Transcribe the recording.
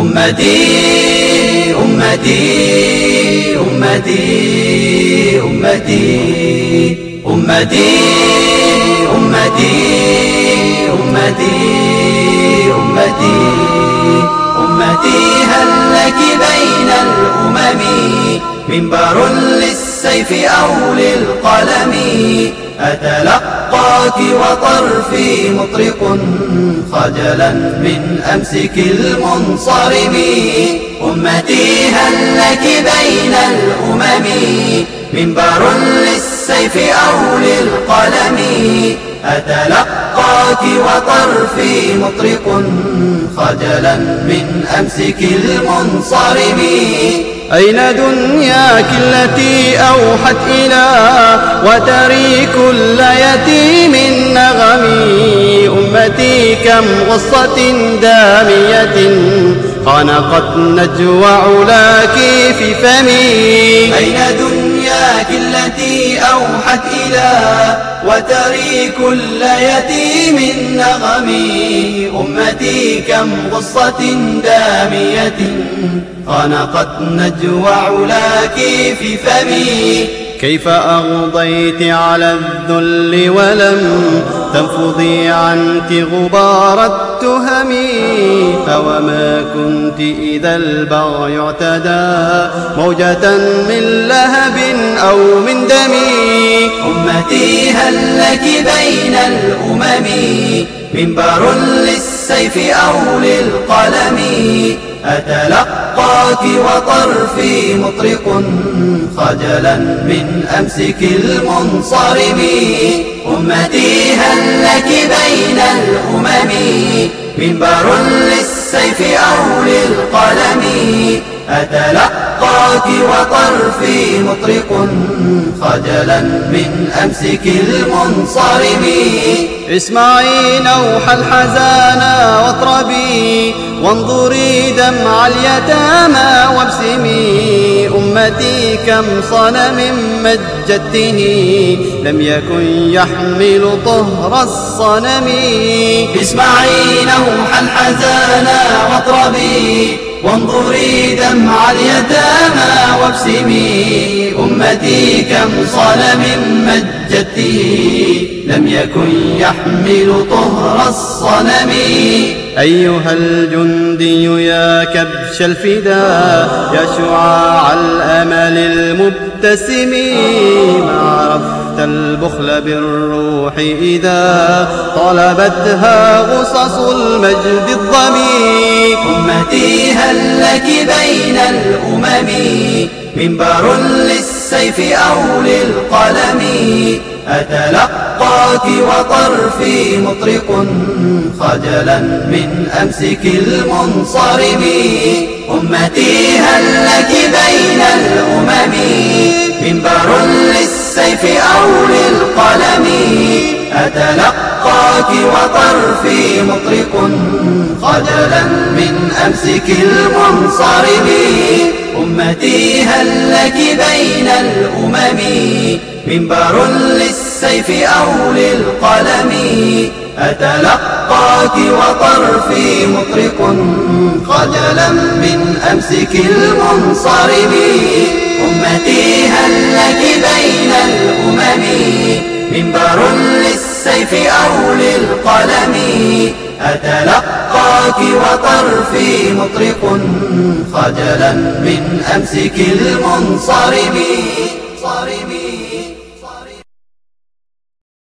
أمتي أمتي أمتي أمتي أمتي أمتي أمتي أمتي أمتي. هل لك بين الأمم منبر للسيف أو للقلم؟ أتلقاك وطرفي مطرق خجلا من أمسك المنصرم. أمتي هل لك بين الأمم. منبر للسيف أو للقلم. أتلقاك وطرفي مطرق خجلا من أمسك المنصرم. أين دنياك التي أوحت إلى وتري كل يتيم كم غصة دامية خنقت نجوى علاك في فمي أين دنياك التي أوحت إلى وتري كل يتيم نغمي أمتي كم غصة دامية خنقت نجوى علاك في فمي كيف أغضيت على الذل ولم تنفضي عنك غبار التهم فوما كنت إذا البغي اعتدى موجة من لهب أو من دم أمتي هل لك بين الأمم؟ منبر للسيف أو للقلم؟ أتلقاك وطرفي مطرق خجلا من أمسك المنصرم. أمتي هل لك بين الأمم. منبر للسيف أو للقلم. أتلقاك وطرفي مطرق خجلا من أمسك المنصرم. اسمعي نوح الحزان واطربي وانظري دمع اليتامى وابسمي. أمتي كم صنم مجدته لم يكن يحمل طهر الصنم. اسمعي نوح الحزان واطربي وانظري دمع اليتامى وابسمي أمتي كم صنم مجدته لم يكن يحمل طهر الصنم. أيها الجندي يا كبش الفداء يا شعاع الأمل المبتسم. ما عرفت البخل بالروح إذا طلبتها غصص المجد الضمي هل لك بين الأمم. منبر للسيف أو للقلم. أتلقاك وطرفي مطرق خجلا من أمسك المنصرم. أمتي هل لك بين الأمم. منبر للسيف أو للقلم. أتلقاك وطرفي مطرق خجلا من أمسك المنصرم. أمتي هل لك بين الأمم منبر للسيف أو للقلم؟ أتلقاك وطرفي مطرق خجلا من أمسك المنصرم. أمتي هل لك بين الأمم منبر للسيف أو للقلم أتلقاك وطرفي مطرق خجلا من أمسك المنصرم.